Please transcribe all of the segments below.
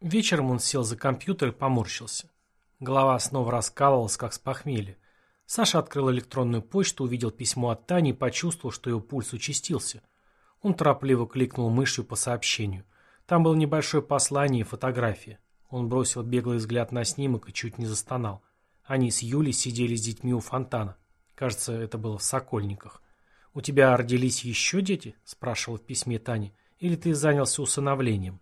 Вечером он сел за компьютер и поморщился. Голова снова раскалывалась, как с похмелья. Саша открыл электронную почту, увидел письмо от Тани и почувствовал, что его пульс участился. Он торопливо кликнул мышью по сообщению. Там было небольшое послание и фотография. Он бросил беглый взгляд на снимок и чуть не застонал. Они с Юлей сидели с детьми у фонтана. Кажется, это было в Сокольниках. «У тебя родились еще дети?» – спрашивал в письме Тани. «Или ты занялся усыновлением?»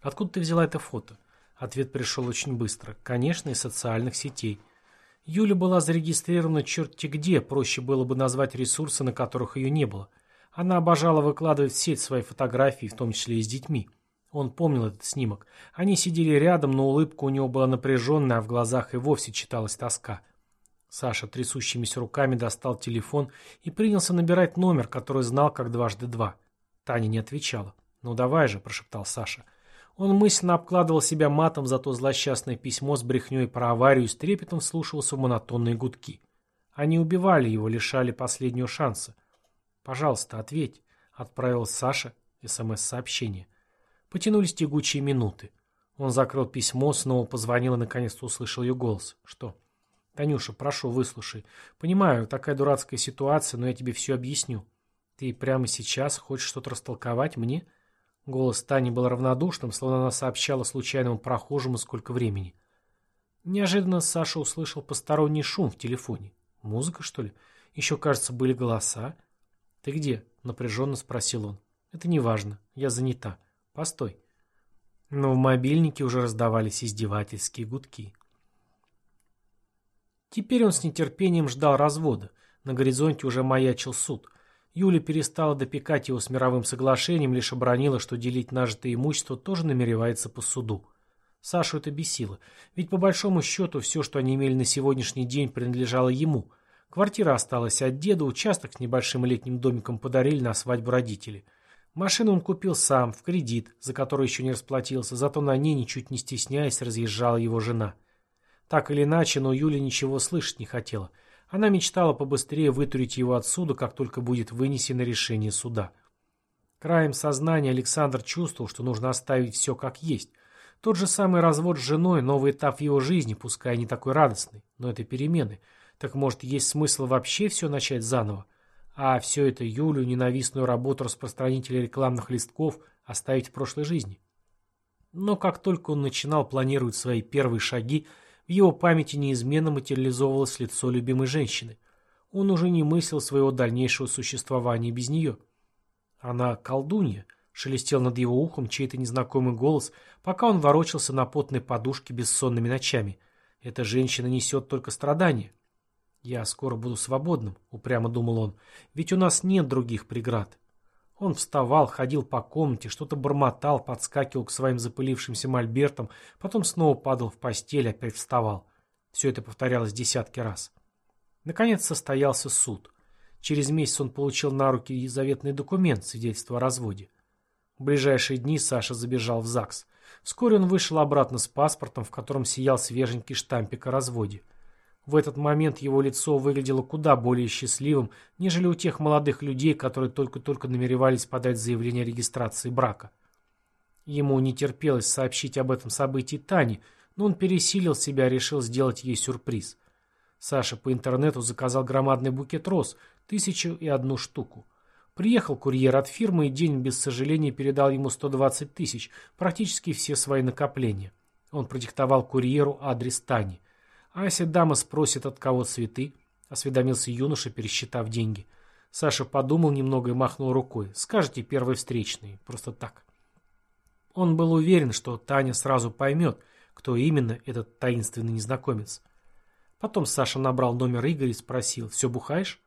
«Откуда ты взяла это фото?» Ответ пришел очень быстро. Конечно, из социальных сетей. Юля была зарегистрирована черти где, проще было бы назвать ресурсы, на которых ее не было. Она обожала выкладывать в сеть свои фотографии, в том числе и с детьми. Он помнил этот снимок. Они сидели рядом, но улыбка у него была напряженная, а в глазах и вовсе читалась тоска. Саша трясущимися руками достал телефон и принялся набирать номер, который знал как дважды два. Таня не отвечала. «Ну давай же», – прошептал Саша. Он мысленно обкладывал себя матом за то злосчастное письмо с брехней про аварию и с трепетом вслушивался в монотонные гудки. Они убивали его, лишали последнего шанса. «Пожалуйста, ответь», — отправил Саша СМС-сообщение. Потянулись тягучие минуты. Он закрыл письмо, снова позвонил и наконец-то услышал ее голос. «Что?» «Танюша, прошу, выслушай. Понимаю, такая дурацкая ситуация, но я тебе все объясню. Ты прямо сейчас хочешь что-то растолковать мне?» Голос Тани был равнодушным, словно она сообщала случайному прохожему, сколько времени. Неожиданно Саша услышал посторонний шум в телефоне. Музыка, что ли? Еще, кажется, были голоса. «Ты где?» — напряженно спросил он. «Это не важно. Я занята. Постой». Но в мобильнике уже раздавались издевательские гудки. Теперь он с нетерпением ждал развода. На горизонте уже маячил суд. Юля перестала допекать его с мировым соглашением, лишь обронила, что делить нажитое имущество тоже намеревается по суду. Сашу это бесило, ведь по большому счету все, что они имели на сегодняшний день, принадлежало ему. Квартира осталась от деда, участок с небольшим летним домиком подарили на свадьбу родители. Машину он купил сам, в кредит, за который еще не расплатился, зато на ней, ничуть не стесняясь, разъезжала его жена. Так или иначе, но Юля ничего слышать не хотела – она мечтала побыстрее вытурить его отсюда, как только будет вынесено решение суда. Краем сознания Александр чувствовал, что нужно оставить все как есть. Тот же самый развод с женой, новый этап в его жизни, пускай не такой радостный, но это перемены. Так может, есть смысл вообще все начать заново? А все это Юлю, ненавистную работу распространителя рекламных листков, оставить в прошлой жизни? Но как только он начинал планировать свои первые шаги, в его памяти неизменно материализовывалось лицо любимой женщины. Он уже не мыслил своего дальнейшего существования без нее. Она колдунья, шелестел над его ухом чей-то незнакомый голос, пока он ворочался на потной подушке бессонными ночами. Эта женщина несет только страдания. «Я скоро буду свободным», — упрямо думал он, — «ведь у нас нет других преград. Он вставал, ходил по комнате, что-то бормотал, подскакивал к своим запылившимся мольбертам, потом снова падал в постель, опять вставал. Все это повторялось десятки раз. Наконец состоялся суд. Через месяц он получил на руки заветный документ, свидетельство о разводе. В ближайшие дни Саша забежал в ЗАГС. Вскоре он вышел обратно с паспортом, в котором сиял свеженький штампик о разводе. В этот момент его лицо выглядело куда более счастливым, нежели у тех молодых людей, которые только-только намеревались подать заявление о регистрации брака. Ему не терпелось сообщить об этом событии Тане, но он пересилил себя и решил сделать ей сюрприз. Саша по интернету заказал громадный букет роз, тысячу и одну штуку. Приехал курьер от фирмы и день без сожаления передал ему 120 тысяч, практически все свои накопления. Он продиктовал курьеру адрес Тани – «А если дама спросит, от кого цветы?» — осведомился юноша, пересчитав деньги. Саша подумал немного и махнул рукой. «Скажите первый встречный, просто так». Он был уверен, что Таня сразу поймет, кто именно этот таинственный незнакомец. Потом Саша набрал номер Игоря и спросил, «Все бухаешь?»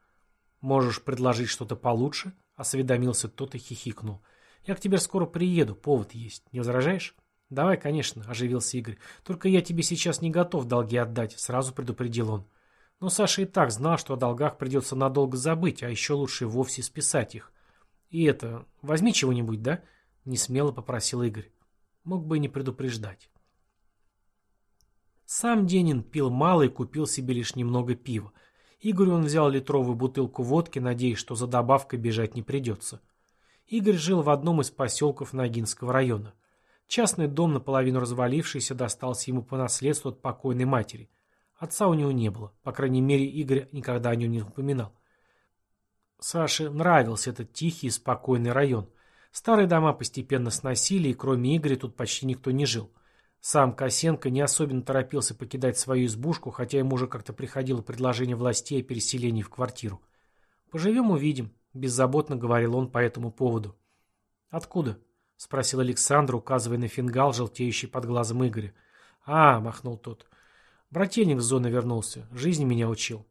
«Можешь предложить что-то получше?» — осведомился тот и хихикнул. «Я к тебе скоро приеду, повод есть. Не возражаешь?» «Давай, конечно», – оживился Игорь. «Только я тебе сейчас не готов долги отдать», – сразу предупредил он. Но Саша и так знал, что о долгах придется надолго забыть, а еще лучше вовсе списать их. «И это, возьми чего-нибудь, да?» – несмело попросил Игорь. Мог бы и не предупреждать. Сам Денин пил мало и купил себе лишь немного пива. Игорь он взял литровую бутылку водки, надеясь, что за добавкой бежать не придется. Игорь жил в одном из поселков Ногинского района. Частный дом, наполовину развалившийся, достался ему по наследству от покойной матери. Отца у него не было, по крайней мере, Игорь никогда о нем не упоминал. Саше нравился этот тихий и спокойный район. Старые дома постепенно сносили, и кроме Игоря тут почти никто не жил. Сам Косенко не особенно торопился покидать свою избушку, хотя ему уже как-то приходило предложение властей о переселении в квартиру. «Поживем – увидим», – беззаботно говорил он по этому поводу. «Откуда?» – спросил Александр, указывая на фингал, желтеющий под глазом Игоря. «А», – махнул тот. «Брательник с зоны вернулся. Жизни меня учил.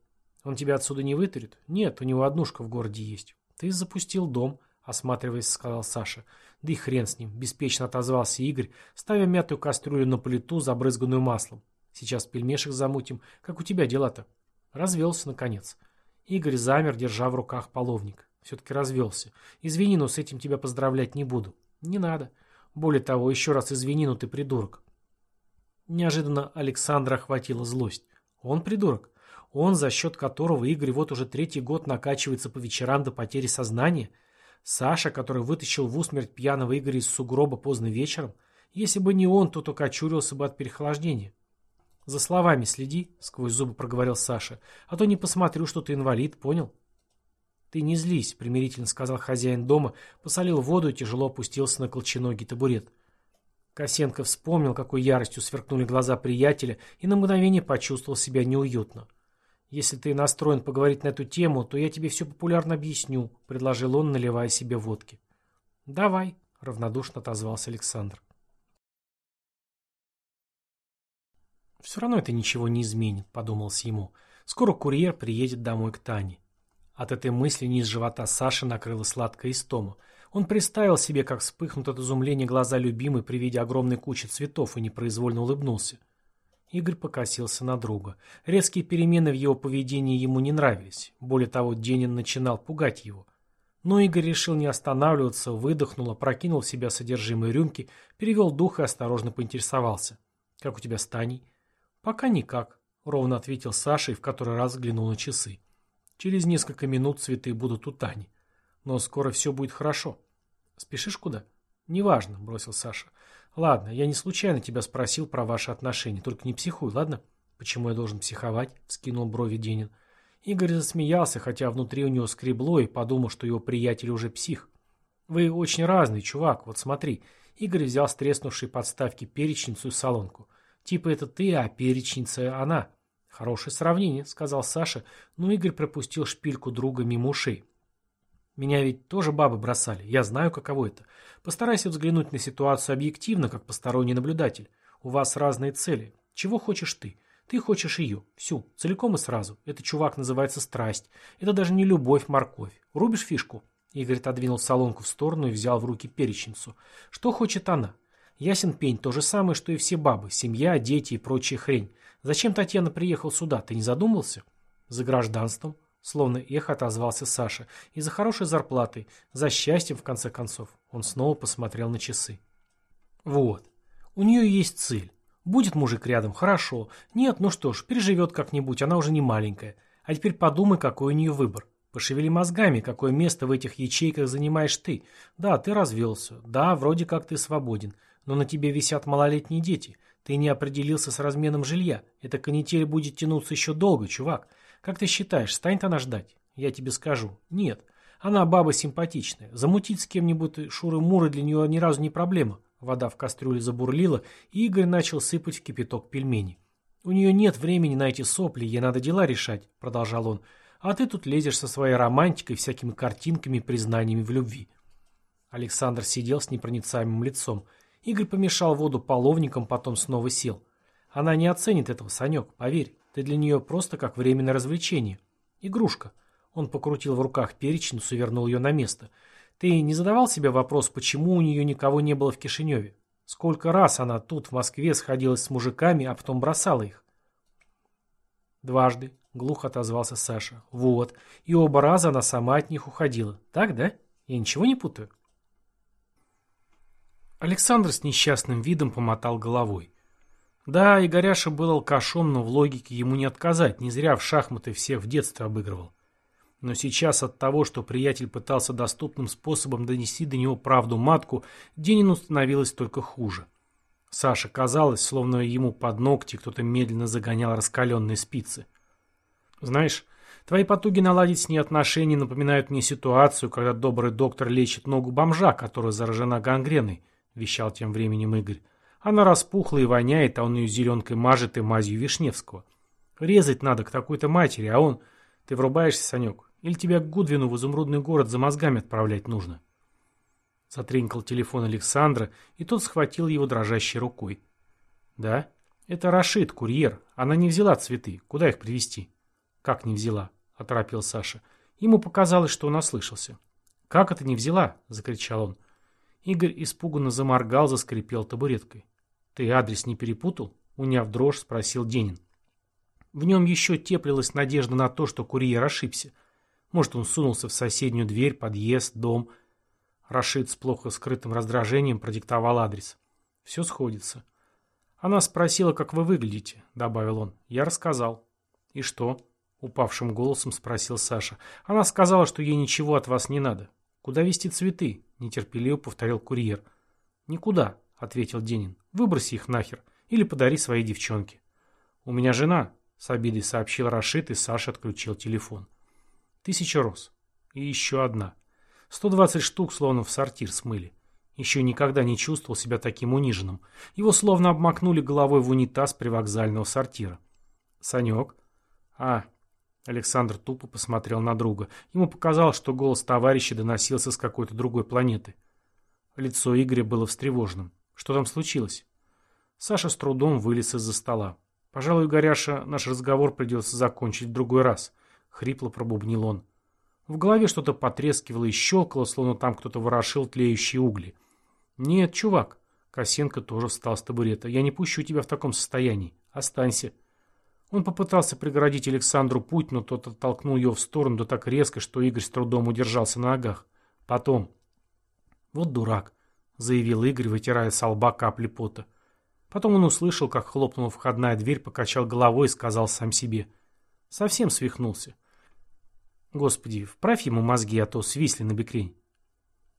Он тебя отсюда не вытурит? Нет, у него однушка в городе есть. Ты запустил дом», – осматриваясь, сказал Саша. Да и хрен с ним, беспечно отозвался Игорь, ставя мятую кастрюлю на плиту, забрызганную маслом. Сейчас пельмешек замутим. Как у тебя дела-то? Развелся, наконец. Игорь замер, держа в руках половник. Все-таки развелся. Извини, но с этим тебя поздравлять не буду. Не надо. Более того, еще раз извини, но ты придурок. Неожиданно Александра охватила злость. Он придурок. Он, за счет которого Игорь вот уже третий год накачивается по вечерам до потери сознания – Саша, который вытащил в усмерть пьяного Игоря из сугроба поздно вечером, если бы не он, то только очурился бы от переохлаждения. «За словами следи», — сквозь зубы проговорил Саша, — «а то не посмотрю, что ты инвалид, понял?» «Ты не злись», — примирительно сказал хозяин дома, посолил воду и тяжело опустился на колченогий табурет. Косенко вспомнил, какой яростью сверкнули глаза приятеля, и на мгновение почувствовал себя неуютно. «Если ты настроен поговорить на эту тему, то я тебе все популярно объясню», — предложил он, наливая себе водки. «Давай», — равнодушно отозвался Александр. «Все равно это ничего не изменит», — подумалось ему. «Скоро курьер приедет домой к Тане». От этой мысли низ живота Саши накрыла сладкая истома. Он представил себе, как вспыхнут от изумления глаза любимой при виде огромной кучи цветов и непроизвольно улыбнулся. Игорь покосился на друга. Резкие перемены в его поведении ему не нравились. Более того, Денин начинал пугать его. Но Игорь решил не останавливаться, выдохнул, опрокинул в себя содержимое рюмки, перевел дух и осторожно поинтересовался. «Как у тебя с Таней?» «Пока никак», — ровно ответил Саша и в который раз взглянул на часы. «Через несколько минут цветы будут у Тани. Но скоро все будет хорошо. Спешишь куда?» «Неважно», — бросил Саша. Ладно, я не случайно тебя спросил про ваши отношения, только не психуй, ладно? Почему я должен психовать? Вскинул брови Денин. Игорь засмеялся, хотя внутри у него скребло и подумал, что его приятель уже псих. Вы очень разный, чувак, вот смотри. Игорь взял с треснувшей подставки перечницу и солонку. Типа это ты, а перечница она. Хорошее сравнение, сказал Саша, но Игорь пропустил шпильку друга мимо ушей. Меня ведь тоже бабы бросали. Я знаю, каково это. Постарайся взглянуть на ситуацию объективно, как посторонний наблюдатель. У вас разные цели. Чего хочешь ты? Ты хочешь ее. Всю. Целиком и сразу. Это, чувак, называется страсть. Это даже не любовь, морковь. Рубишь фишку? Игорь отодвинул солонку в сторону и взял в руки перечницу. Что хочет она? Ясен пень, то же самое, что и все бабы. Семья, дети и прочая хрень. Зачем Татьяна приехал сюда? Ты не задумался? За гражданством. Словно эхо отозвался Саша. И за хорошей зарплатой, за счастьем, в конце концов. Он снова посмотрел на часы. Вот. У нее есть цель. Будет мужик рядом, хорошо. Нет, ну что ж, переживет как-нибудь, она уже не маленькая. А теперь подумай, какой у нее выбор. Пошевели мозгами, какое место в этих ячейках занимаешь ты. Да, ты развелся. Да, вроде как ты свободен. Но на тебе висят малолетние дети. Ты не определился с разменом жилья. Эта канитель будет тянуться еще долго, чувак. Как ты считаешь, станет она ждать? Я тебе скажу. Нет. Она баба симпатичная. Замутить с кем-нибудь шуры-муры для нее ни разу не проблема. Вода в кастрюле забурлила, и Игорь начал сыпать в кипяток пельмени. «У нее нет времени на эти сопли, ей надо дела решать», — продолжал он. «А ты тут лезешь со своей романтикой, всякими картинками, признаниями в любви». Александр сидел с непроницаемым лицом. Игорь помешал воду половником, потом снова сел. «Она не оценит этого, Санек, поверь. Ты для нее просто как временное развлечение. Игрушка. Он покрутил в руках перечницу и вернул ее на место. Ты не задавал себе вопрос, почему у нее никого не было в Кишиневе? Сколько раз она тут, в Москве, сходилась с мужиками, а потом бросала их? Дважды, глухо отозвался Саша. Вот. И оба раза она сама от них уходила. Так, да? Я ничего не путаю? Александр с несчастным видом помотал головой. Да, Игоряша был алкашом, но в логике ему не отказать, не зря в шахматы всех в детстве обыгрывал. Но сейчас от того, что приятель пытался доступным способом донести до него правду матку, Денину становилось только хуже. Саше казалось, словно ему под ногти кто-то медленно загонял раскаленные спицы. «Знаешь, твои потуги наладить с ней отношения напоминают мне ситуацию, когда добрый доктор лечит ногу бомжа, которая заражена гангреной», — вещал тем временем Игорь. «Она распухла и воняет, а он ее зеленкой мажет и мазью Вишневского. Резать надо к такой-то матери, а он... Ты врубаешься, Санек? Или тебя к Гудвину в изумрудный город за мозгами отправлять нужно?» Затренькал телефон Александра, и тот схватил его дрожащей рукой. «Да? Это Рашид, курьер. Она не взяла цветы. Куда их привезти?» «Как не взяла?» — оторопил Саша. Ему показалось, что он ослышался. «Как это не взяла?» — закричал он. Игорь испуганно заморгал, заскрипел табуреткой. «Ты адрес не перепутал?» — уняв дрожь, спросил Денин. В нем еще теплилась надежда на то, что курьер ошибся. Может, он сунулся в соседнюю дверь, подъезд, дом. Рашид с плохо скрытым раздражением продиктовал адрес. Все сходится. Она спросила, как вы выглядите, добавил он. Я рассказал. И что? Упавшим голосом спросил Саша. Она сказала, что ей ничего от вас не надо. Куда везти цветы? Нетерпеливо повторил курьер. Никуда, ответил Денин. Выброси их нахер. Или подари своей девчонке. У меня жена, с обидой сообщил Рашид, и Саша отключил телефон. Тысяча роз. И еще одна. Сто двадцать штук словно в сортир смыли. Еще никогда не чувствовал себя таким униженным. Его словно обмакнули головой в унитаз привокзального сортира. Санек. А, Александр тупо посмотрел на друга. Ему показалось, что голос товарища доносился с какой-то другой планеты. Лицо Игоря было встревоженным. Что там случилось? Саша с трудом вылез из-за стола. Пожалуй, Горяша, наш разговор придется закончить в другой раз. — хрипло пробубнил он. В голове что-то потрескивало и щелкало, словно там кто-то ворошил тлеющие угли. «Нет, чувак», — Косенко тоже встал с табурета, — «я не пущу тебя в таком состоянии. Останься». Он попытался преградить Александру путь, но тот оттолкнул его в сторону да так резко, что Игорь с трудом удержался на ногах. Потом. «Вот дурак», — заявил Игорь, вытирая с лба капли пота. Потом он услышал, как хлопнула входная дверь, покачал головой и сказал сам себе. «Совсем свихнулся. Господи, вправь ему мозги, а то свисли на бекрень.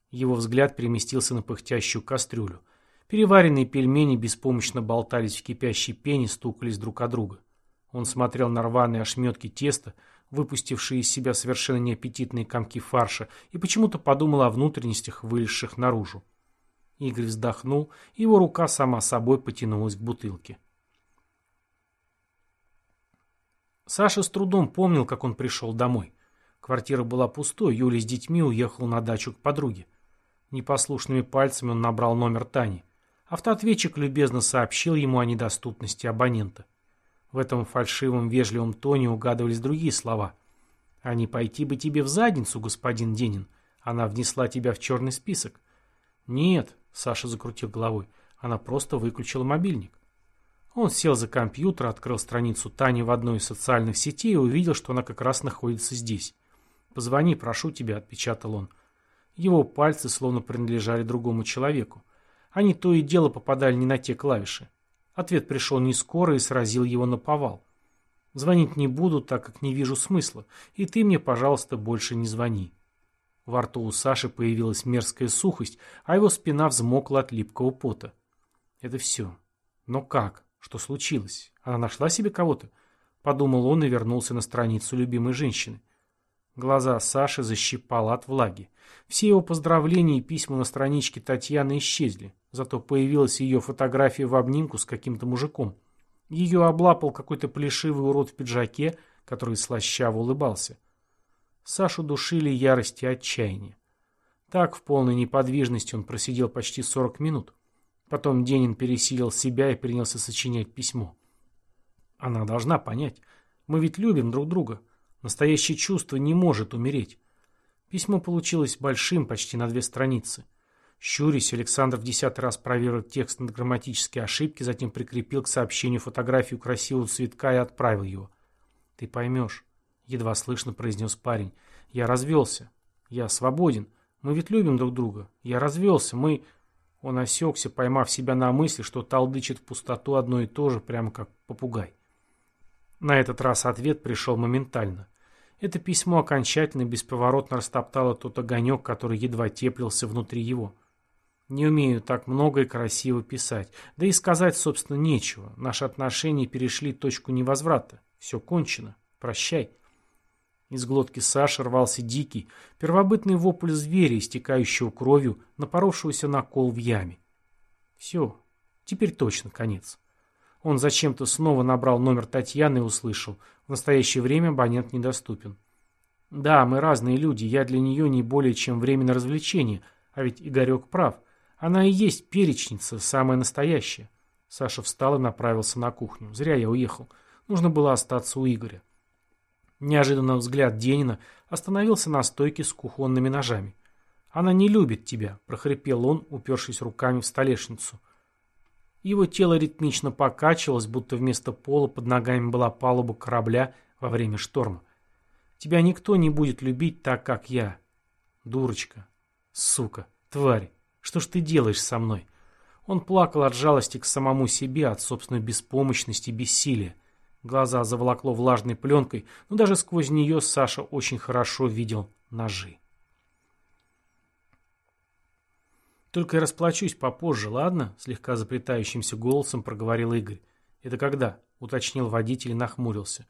Его взгляд переместился на пыхтящую кастрюлю. Переваренные пельмени беспомощно болтались в кипящей пене, стукались друг о друга. Он смотрел на рваные ошметки теста, выпустившие из себя совершенно неаппетитные комки фарша, и почему-то подумал о внутренностях, вылезших наружу. Игорь вздохнул, и его рука сама собой потянулась к бутылке. Саша с трудом помнил, как он пришел домой. Квартира была пустой, Юля с детьми уехала на дачу к подруге. Непослушными пальцами он набрал номер Тани. Автоответчик любезно сообщил ему о недоступности абонента. В этом фальшивом вежливом тоне угадывались другие слова. «А не пойти бы тебе в задницу, господин Денин. Она внесла тебя в черный список». «Нет», — Саша закрутил головой, — «она просто выключила мобильник». Он сел за компьютер, открыл страницу Тани в одной из социальных сетей и увидел, что она как раз находится здесь. «Позвони, прошу тебя», — отпечатал он. Его пальцы словно принадлежали другому человеку. Они то и дело попадали не на те клавиши. Ответ пришел не скоро и сразил его на повал. «Звонить не буду, так как не вижу смысла, и ты мне, пожалуйста, больше не звони». Во рту у Саши появилась мерзкая сухость, а его спина взмокла от липкого пота. Это все. Но как? Что случилось? Она нашла себе кого-то? Подумал он и вернулся на страницу любимой женщины. Глаза Саши защипало от влаги. Все его поздравления и письма на страничке Татьяны исчезли. Зато появилась ее фотография в обнимку с каким-то мужиком. Ее облапал какой-то плешивый урод в пиджаке, который слащаво улыбался. Сашу душили ярость и отчаяние. Так, в полной неподвижности он просидел почти 40 минут. Потом Денин пересилил себя и принялся сочинять письмо. Она должна понять. Мы ведь любим друг друга. Настоящее чувство не может умереть. Письмо получилось большим, почти на две страницы. Щурясь, Александр в десятый раз проверил текст на грамматические ошибки, затем прикрепил к сообщению фотографию красивого цветка и отправил его. «Ты поймешь», — едва слышно произнес парень. «Я развелся. Я свободен. Мы ведь любим друг друга. Я развелся. Мы...» Он осекся, поймав себя на мысли, что толдычит в пустоту одно и то же, прямо как попугай. На этот раз ответ пришел моментально. Это письмо окончательно бесповоротно растоптало тот огонек, который едва теплился внутри его. Не умею так много и красиво писать. Да и сказать, собственно, нечего. Наши отношения перешли точку невозврата. Все кончено. Прощай. Из глотки Саши рвался дикий, первобытный вопль зверя, истекающего кровью, напоровшегося на кол в яме. Все. Теперь точно конец. Он зачем-то снова набрал номер Татьяны и услышал. В настоящее время абонент недоступен. Да, мы разные люди, я для нее не более чем временное развлечение, а ведь Игорек прав. Она и есть перечница, самая настоящая. Саша встал и направился на кухню. Зря я уехал. Нужно было остаться у Игоря. Неожиданно взгляд Денина остановился на стойке с кухонными ножами. «Она не любит тебя», — прохрипел он, упершись руками в столешницу. Его тело ритмично покачивалось, будто вместо пола под ногами была палуба корабля во время шторма. «Тебя никто не будет любить так, как я. Дурочка. Сука. Тварь. Что ж ты делаешь со мной? Он плакал от жалости к самому себе, от собственной беспомощности и бессилия. Глаза заволокло влажной пленкой, но даже сквозь нее Саша очень хорошо видел ножи. «Только я расплачусь попозже, ладно?» — слегка заплетающимся голосом проговорил Игорь. «Это когда?» — уточнил водитель и нахмурился.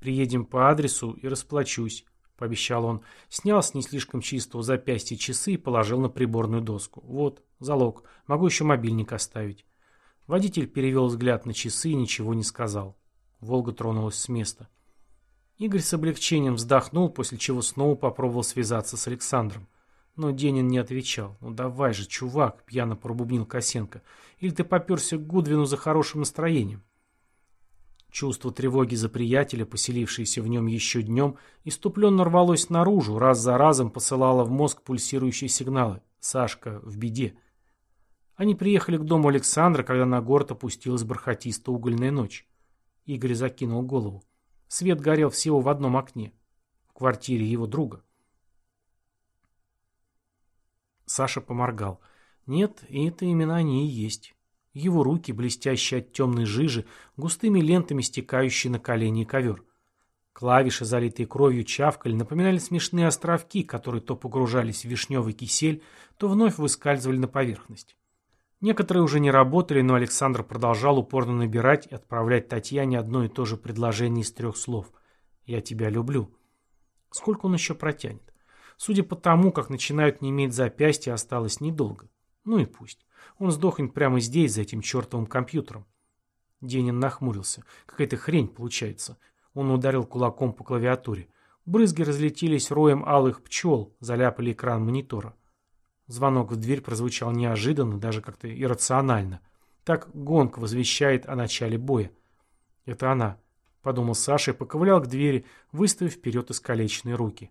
«Приедем по адресу и расплачусь. — пообещал он. Снял с не слишком чистого запястья часы и положил на приборную доску. «Вот, залог. Могу еще мобильник оставить». Водитель перевел взгляд на часы и ничего не сказал. Волга тронулась с места. Игорь с облегчением вздохнул, после чего снова попробовал связаться с Александром. Но Денин не отвечал. «Ну давай же, чувак!» — пьяно пробубнил Косенко. «Или ты поперся к Гудвину за хорошим настроением?» Чувство тревоги за приятеля, поселившееся в нем еще днем, иступленно рвалось наружу, раз за разом посылало в мозг пульсирующие сигналы. Сашка в беде. Они приехали к дому Александра, когда на город опустилась бархатистая угольная ночь. Игорь закинул голову. Свет горел всего в одном окне. В квартире его друга. Саша поморгал. Нет, это именно они и есть. Его руки, блестящие от темной жижи, густыми лентами стекающие на колени и ковер. Клавиши, залитые кровью, чавкали, напоминали смешные островки, которые то погружались в вишневый кисель, то вновь выскальзывали на поверхность. Некоторые уже не работали, но Александр продолжал упорно набирать и отправлять Татьяне одно и то же предложение из трех слов. «Я тебя люблю». Сколько он еще протянет? Судя по тому, как начинают не иметь запястья, осталось недолго. Ну и пусть. Он сдохнет прямо здесь, за этим чертовым компьютером. Денин нахмурился. Какая-то хрень получается. Он ударил кулаком по клавиатуре. Брызги разлетелись роем алых пчел, заляпали экран монитора. Звонок в дверь прозвучал неожиданно, даже как-то иррационально. Так гонг возвещает о начале боя. «Это она», — подумал Саша и поковылял к двери, выставив вперед искалеченные руки.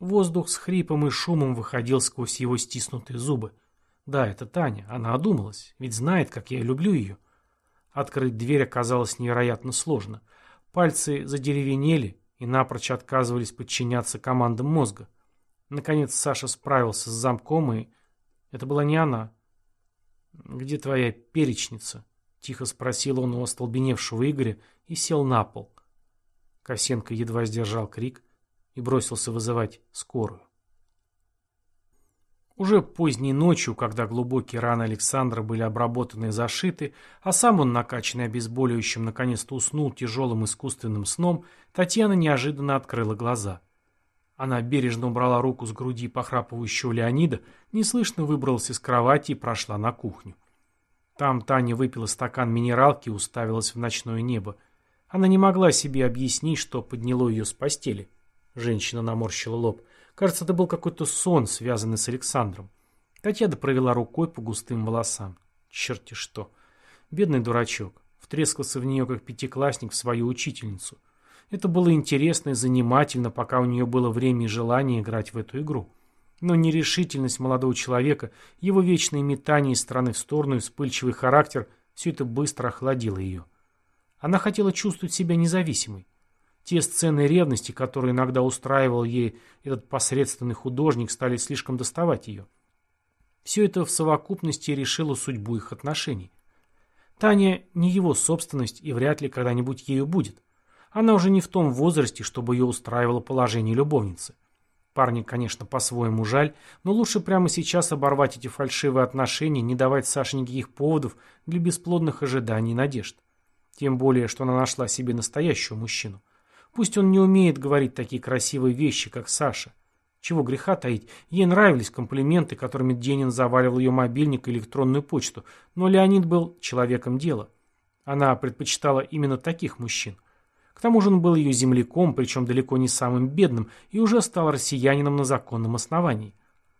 Воздух с хрипом и шумом выходил сквозь его стиснутые зубы. Да, это Таня. Она одумалась, ведь знает, как я люблю ее. Открыть дверь оказалось невероятно сложно. Пальцы задеревенели и напрочь отказывались подчиняться командам мозга. Наконец Саша справился с замком, и... Это была не она. «Где твоя перечница?» — тихо спросил он у остолбеневшего Игоря и сел на пол. Косенко едва сдержал крик и бросился вызывать скорую. Уже поздней ночью, когда глубокие раны Александра были обработаны и зашиты, а сам он, накачанный обезболивающим, наконец-то уснул тяжелым искусственным сном, Татьяна неожиданно открыла глаза. Она бережно убрала руку с груди похрапывающего Леонида, неслышно выбралась из кровати и прошла на кухню. Там Таня выпила стакан минералки и уставилась в ночное небо. Она не могла себе объяснить, что подняло ее с постели. Женщина наморщила лоб. Кажется, это был какой-то сон, связанный с Александром. Татьяна провела рукой по густым волосам. Черти что. Бедный дурачок. Втрескался в нее, как пятиклассник, в свою учительницу. Это было интересно и занимательно, пока у нее было время и желание играть в эту игру. Но нерешительность молодого человека, его вечные метания из стороны в сторону и вспыльчивый характер – все это быстро охладило ее. Она хотела чувствовать себя независимой. Те сцены ревности, которые иногда устраивал ей этот посредственный художник, стали слишком доставать ее. Все это в совокупности решило судьбу их отношений. Таня не его собственность и вряд ли когда-нибудь ею будет. Она уже не в том возрасте, чтобы ее устраивало положение любовницы. Парня, конечно, по-своему жаль, но лучше прямо сейчас оборвать эти фальшивые отношения, не давать Саше никаких поводов для бесплодных ожиданий и надежд. Тем более, что она нашла себе настоящего мужчину. Пусть он не умеет говорить такие красивые вещи, как Саша. Чего греха таить, ей нравились комплименты, которыми Денин заваливал ее мобильник и электронную почту, но Леонид был человеком дела. Она предпочитала именно таких мужчин. К тому же он был ее земляком, причем далеко не самым бедным, и уже стал россиянином на законном основании.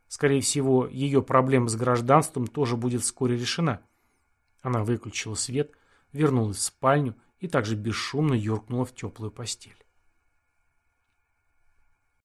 Скорее всего, ее проблема с гражданством тоже будет вскоре решена. Она выключила свет, вернулась в спальню и также бесшумно юркнула в теплую постель.